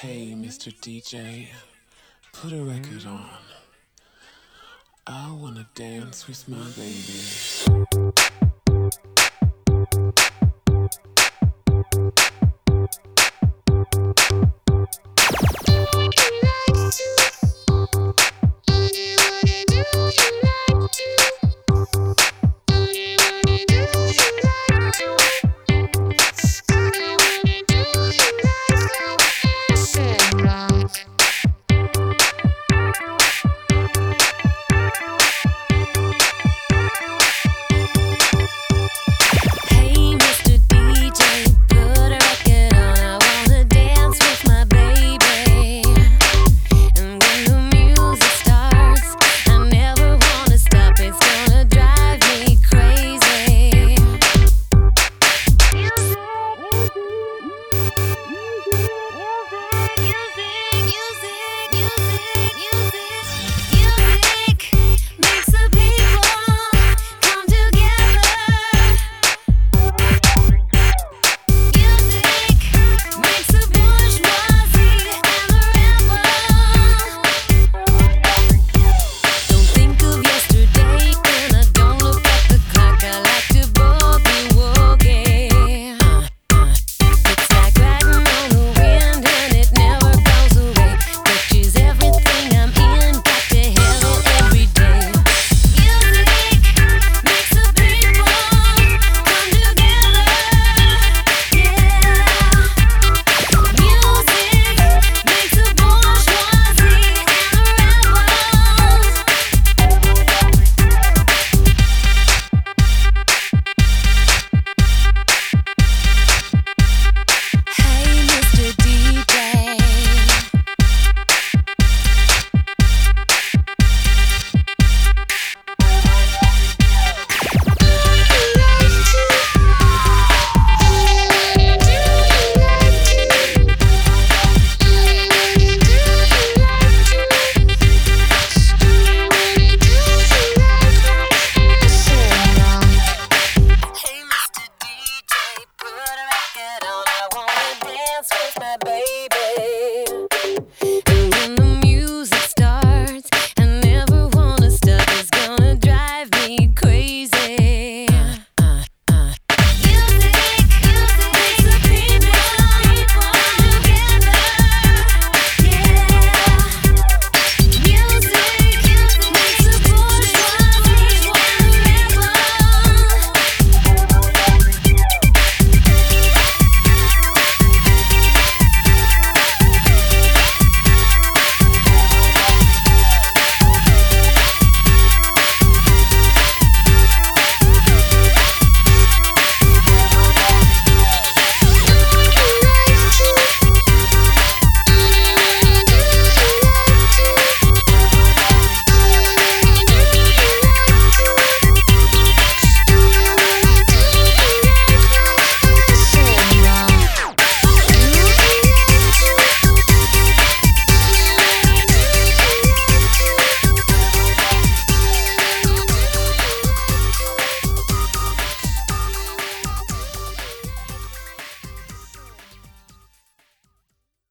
Hey, Mr. DJ, put a record on. I wanna dance with my baby. dance with my baby.